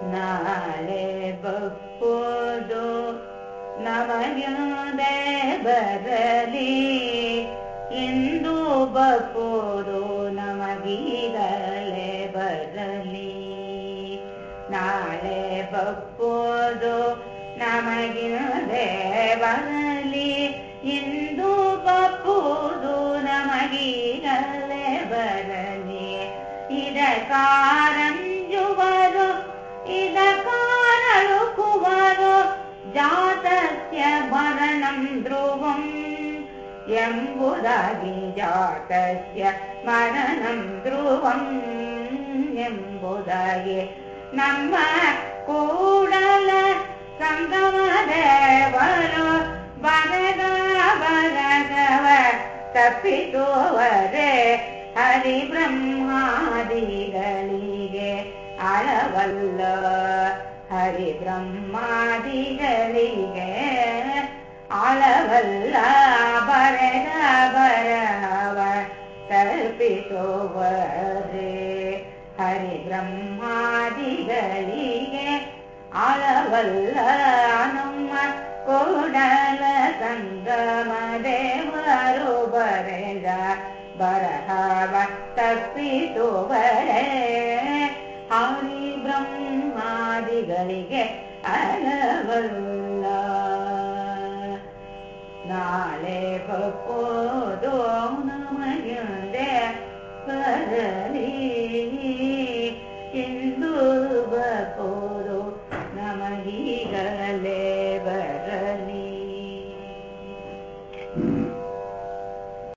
ನಾಳೆ ಬಪ್ಪುದು ನಮಗದೆ ಬರಲಿ ಎಂದು ಬಪ್ಪುದು ನಮಗೀಗಲೇ ಬರಲಿ ನಾಳೆ ಬಪ್ಪುದು ನಮಗಿನದೆ ಬರಲಿ ಎಂದು ಬಪ್ಪುದು ನಮಗೀಗಲೇ ಬರಲಿ ಇದ ಕಾರಂಜುವರು ಜಾತಸ್ಯ ಮರಣಂ ಧ್ರುವಂ ಎಂಬುದಾಗಿ ಜಾತಸ್ಯ ಮರಣಂ ಧ್ರುವಂ ಎಂಬುದಾಗಿ ನಮ್ಮ ಕೂಡಲ ಸಂಗಮ ದೇವರು ಬರದ ಬರದವ ತಪ್ಪಿಸುವರೆ ಹರಿ ಬ್ರಹ್ಮಾದಿಗಳಿಗೆ ಅಳವಲ್ಲ ಹರಿ ಬ್ರಹ್ಮಾದಿಗಳಿಗೆ ಆಳವಲ್ಲ ಬರೆದ ಬರವ ತಪ್ಪಿಸುವರೆ ಹರಿ ಬ್ರಹ್ಮಾದಿಗಳಿಗೆ ಆಳವಲ್ಲ ನಮ್ಮ ಕೂಡಲ ಸಂಗಮ ದೇವರು ಬರೆದ ಬರಹವ ತಪ್ಪಿಸುವರೆ ಹರಿ ಕಡೆಗೆ ಅಳವಲ್ಲ ನಾಳೆ ಬಪ್ಪೋದು ನಮಗೆ ಬರಲಿ.